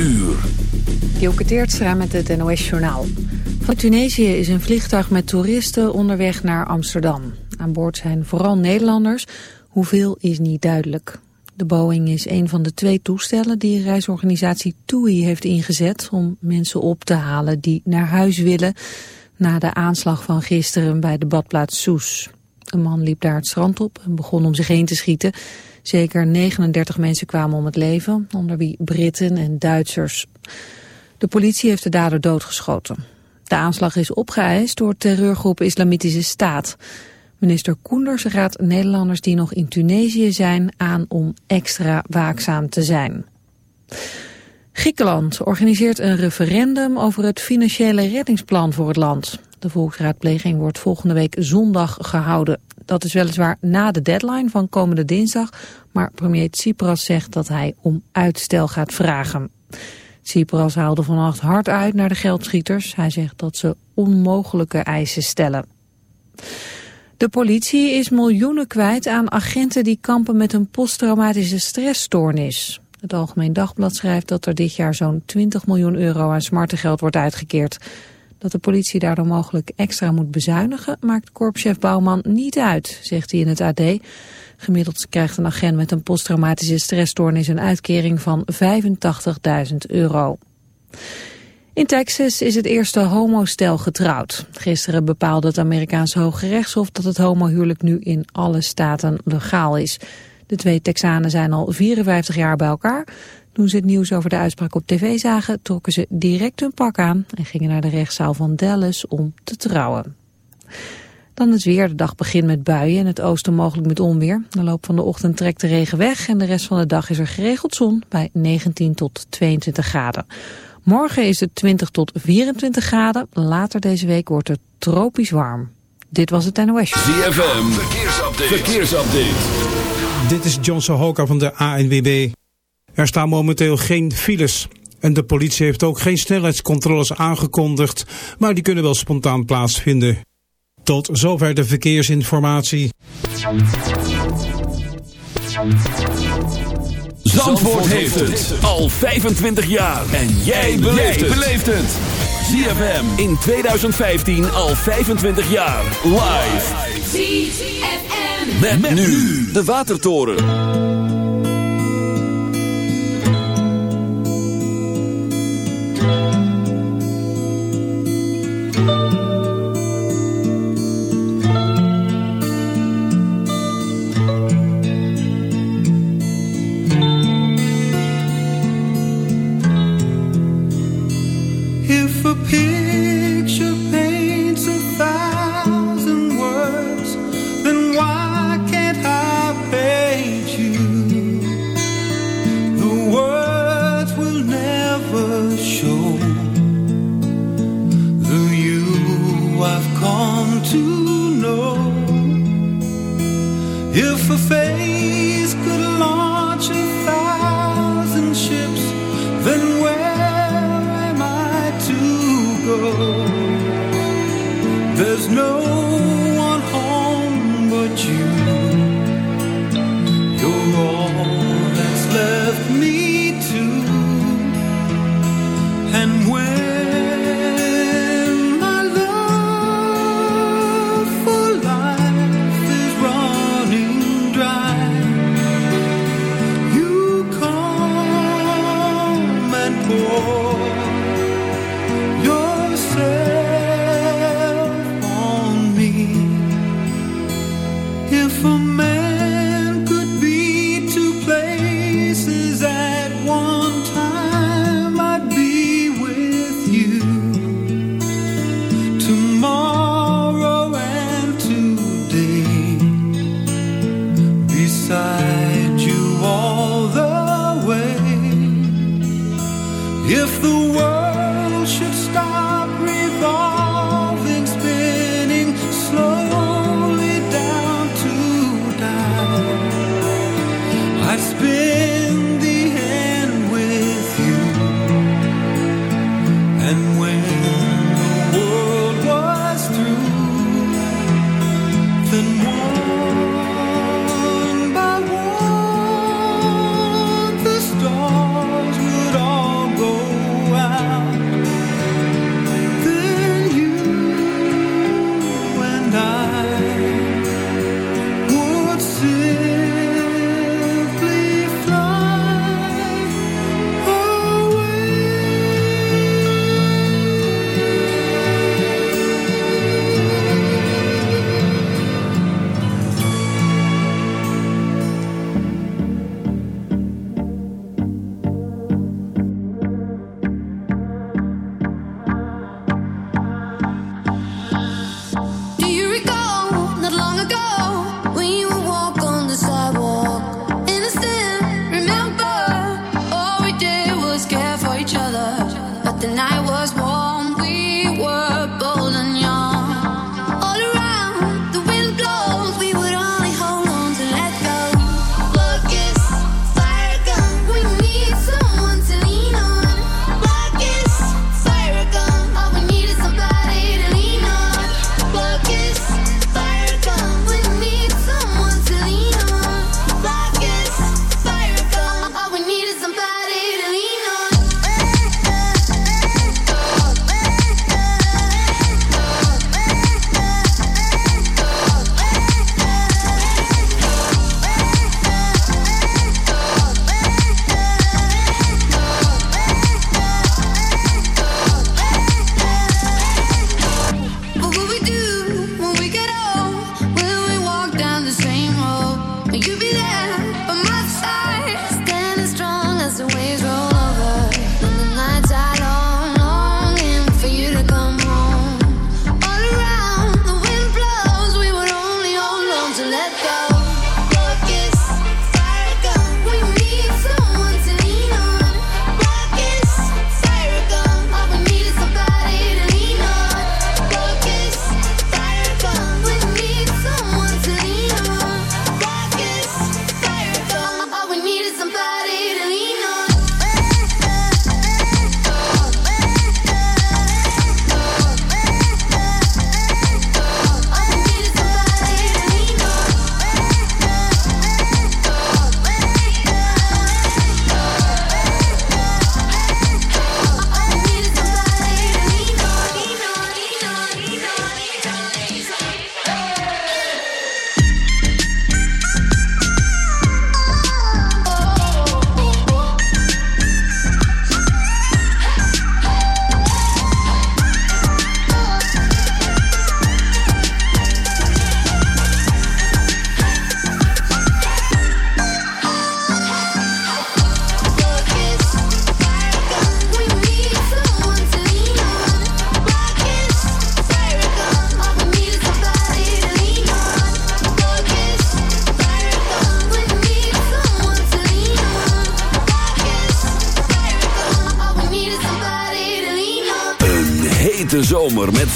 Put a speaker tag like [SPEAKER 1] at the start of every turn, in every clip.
[SPEAKER 1] uur.
[SPEAKER 2] Teertstra met het NOS-journaal. Van Tunesië is een vliegtuig met toeristen onderweg naar Amsterdam. Aan boord zijn vooral Nederlanders, hoeveel is niet duidelijk. De Boeing is een van de twee toestellen die reisorganisatie TUI heeft ingezet... om mensen op te halen die naar huis willen... na de aanslag van gisteren bij de badplaats Soes. Een man liep daar het strand op en begon om zich heen te schieten... Zeker 39 mensen kwamen om het leven, onder wie Britten en Duitsers. De politie heeft de dader doodgeschoten. De aanslag is opgeëist door terreurgroep Islamitische Staat. Minister Koenders raadt Nederlanders die nog in Tunesië zijn aan om extra waakzaam te zijn. Griekenland organiseert een referendum over het financiële reddingsplan voor het land. De volksraadpleging wordt volgende week zondag gehouden. Dat is weliswaar na de deadline van komende dinsdag, maar premier Tsipras zegt dat hij om uitstel gaat vragen. Tsipras haalde vannacht hard uit naar de geldschieters. Hij zegt dat ze onmogelijke eisen stellen. De politie is miljoenen kwijt aan agenten die kampen met een posttraumatische stressstoornis. Het Algemeen Dagblad schrijft dat er dit jaar zo'n 20 miljoen euro aan smartengeld wordt uitgekeerd. Dat de politie daardoor mogelijk extra moet bezuinigen maakt korpschef Bouwman niet uit, zegt hij in het AD. Gemiddeld krijgt een agent met een posttraumatische stressstoornis een uitkering van 85.000 euro. In Texas is het eerste homostel getrouwd. Gisteren bepaalde het Amerikaanse Hoge Rechtshof dat het homohuwelijk nu in alle staten legaal is. De twee Texanen zijn al 54 jaar bij elkaar. Toen ze het nieuws over de uitspraak op tv zagen, trokken ze direct hun pak aan en gingen naar de rechtszaal van Dallas om te trouwen. Dan het weer. De dag begint met buien en het oosten mogelijk met onweer. De loop van de ochtend trekt de regen weg en de rest van de dag is er geregeld zon bij 19 tot 22 graden. Morgen is het 20 tot 24 graden. Later deze week wordt het tropisch warm. Dit was het NOS.
[SPEAKER 1] ZFM, verkeersupdate. verkeersupdate.
[SPEAKER 3] Dit is John Sohoka van de ANWB. Er staan momenteel geen files. En de politie heeft ook geen snelheidscontroles aangekondigd, maar die kunnen wel spontaan plaatsvinden. Tot zover de verkeersinformatie.
[SPEAKER 1] Zandvoort heeft het al 25 jaar. En jij beleeft het. ZFM in 2015 al 25 jaar. Live. ZFM. Met, nu de Watertoren.
[SPEAKER 4] If a to know if a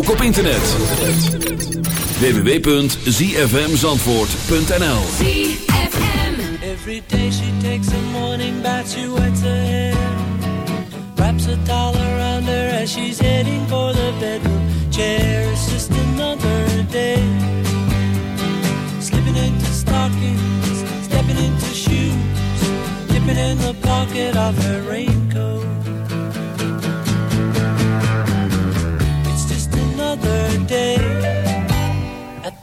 [SPEAKER 5] Ook op internet. www.zfmzandvoort.nl
[SPEAKER 6] Every day she takes a morning bath, she wets her hair. Wraps a towel around her as she's heading for the bedroom chair. It's just another day. Slipping into stockings, stepping into shoes Dipping in the pocket of her raincoat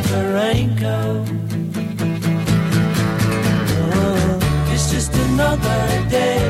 [SPEAKER 6] Of her raincoat. Oh, it's just another day.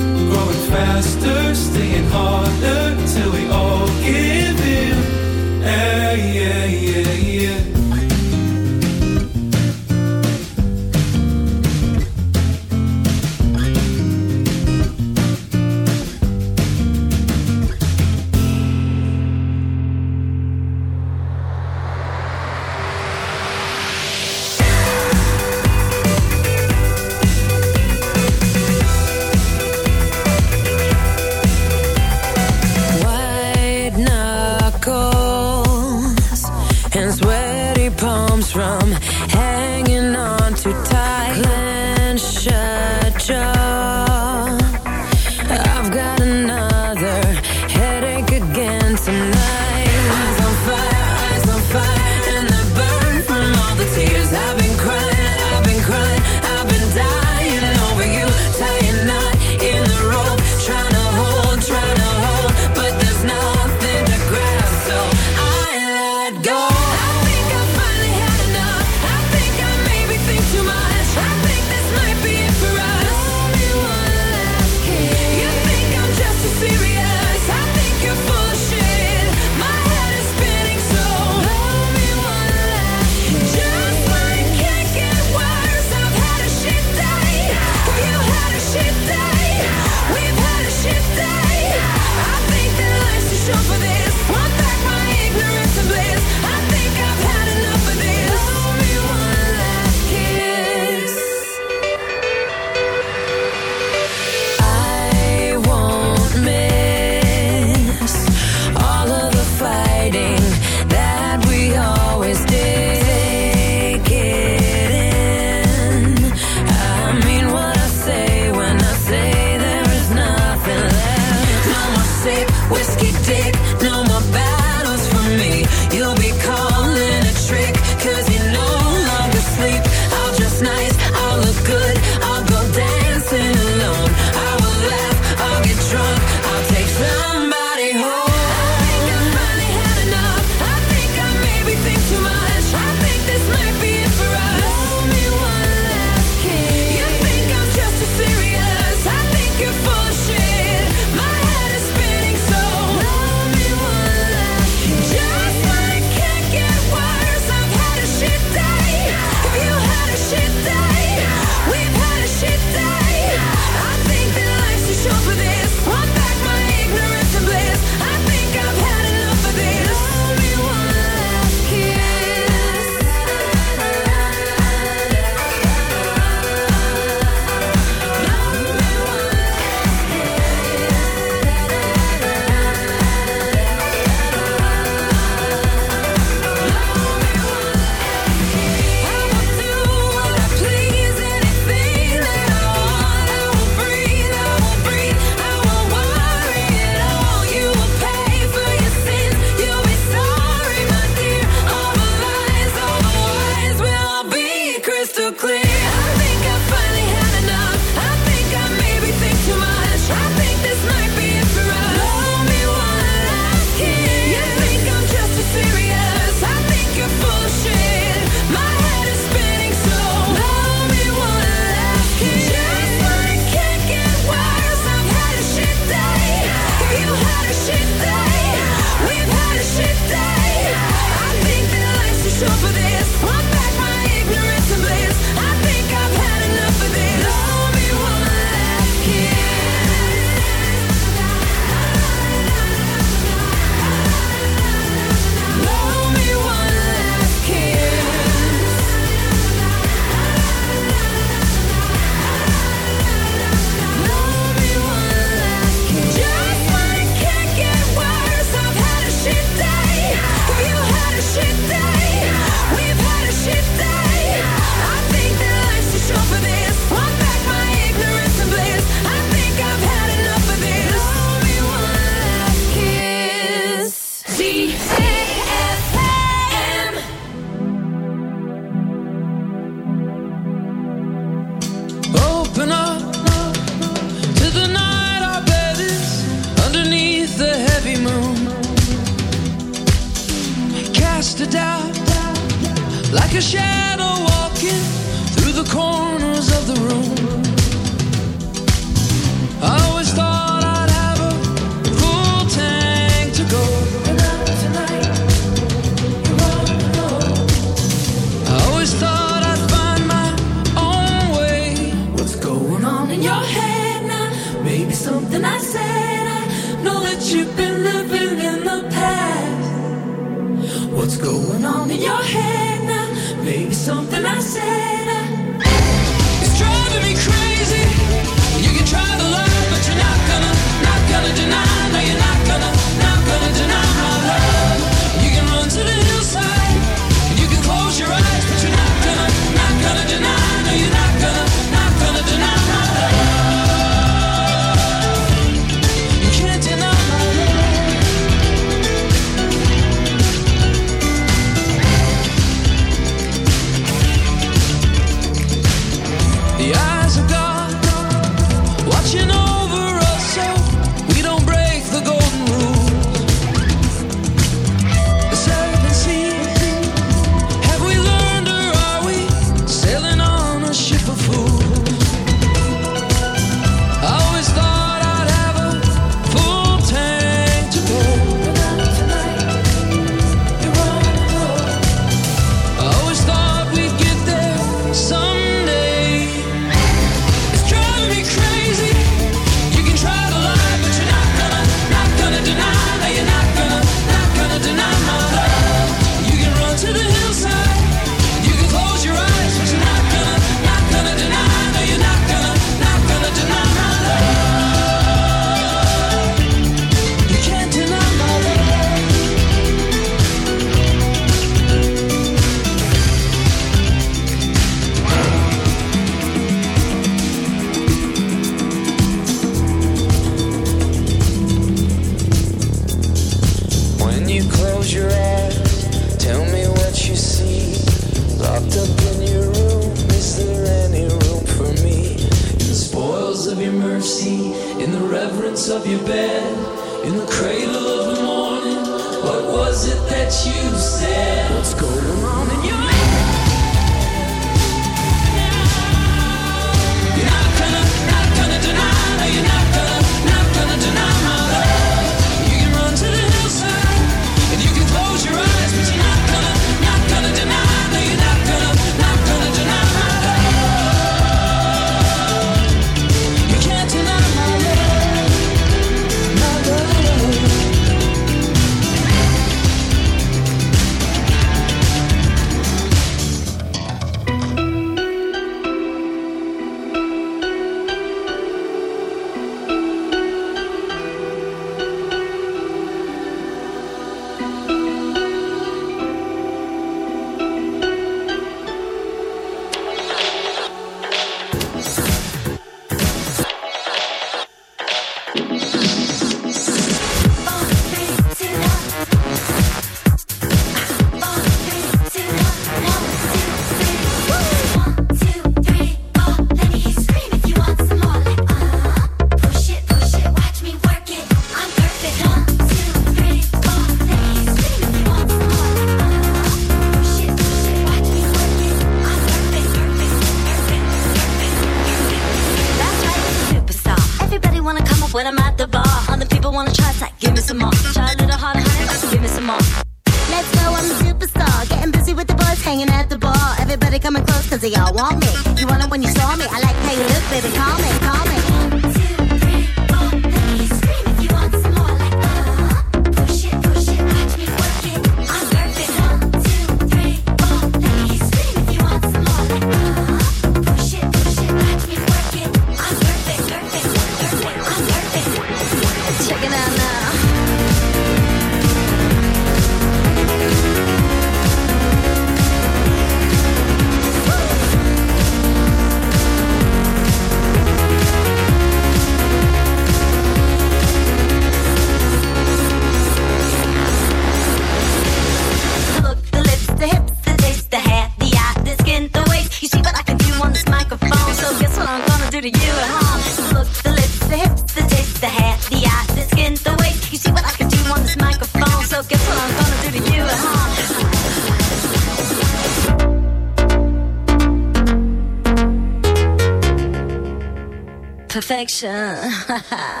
[SPEAKER 1] 神。哈哈。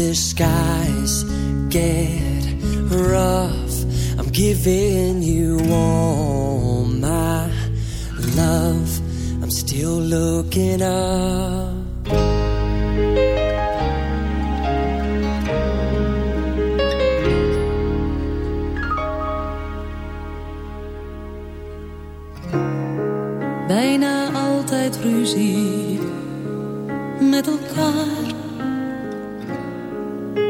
[SPEAKER 6] The skies get rough. I'm giving you all my love. I'm still looking up.
[SPEAKER 7] bijna altijd ruzie met elkaar.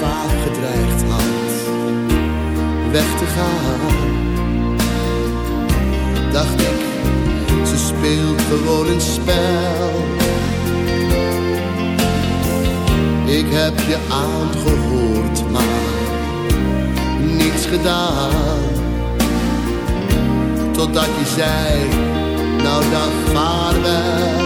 [SPEAKER 8] vaak gedreigd had weg te gaan, dacht ik, ze speelt gewoon een spel. Ik heb je aangehoord, maar niets gedaan. Totdat je zei, nou dan vaarwel.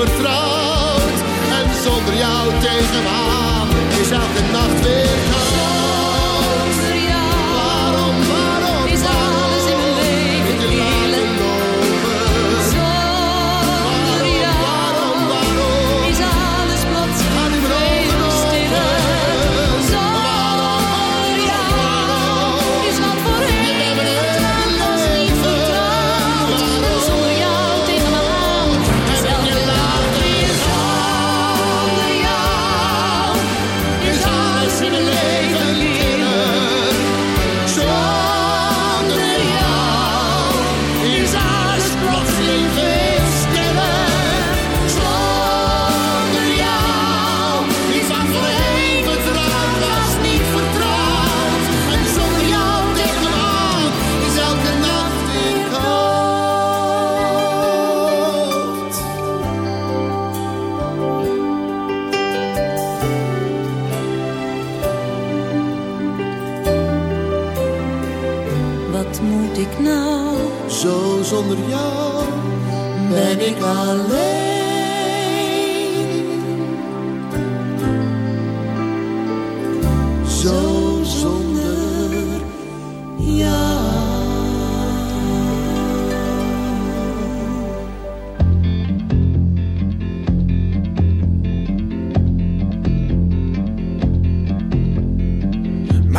[SPEAKER 8] vertrouwd. En zonder jou tegen
[SPEAKER 7] Ben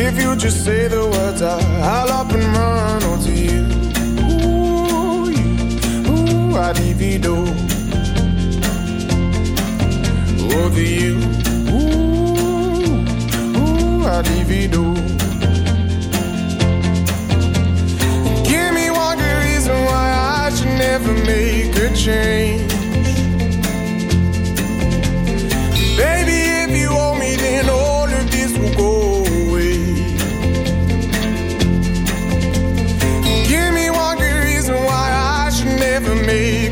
[SPEAKER 9] If you just say the words, I, I'll up and run onto you. Ooh, you, ooh, I divido. Over you, ooh, ooh, I divido. Give me one good reason why I should never make a change.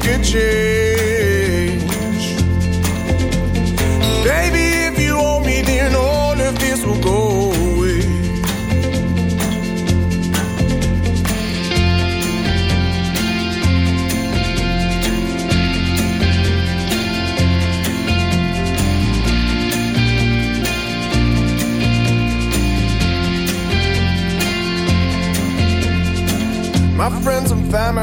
[SPEAKER 9] Make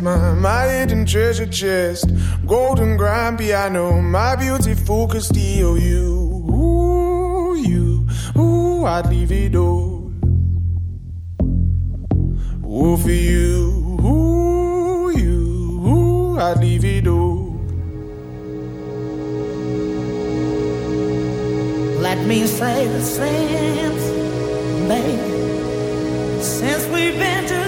[SPEAKER 9] My, my hidden treasure chest, golden grand piano, my beautiful Castillo. You, ooh, you, ooh, I'd leave it all. Ooh, for you, ooh, you, ooh, I'd leave it all.
[SPEAKER 10] Let me say the since, baby, since we've been together,